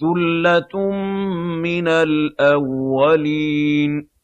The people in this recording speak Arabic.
ثُلَّةٌ مِّنَ الْأَوَّلِينَ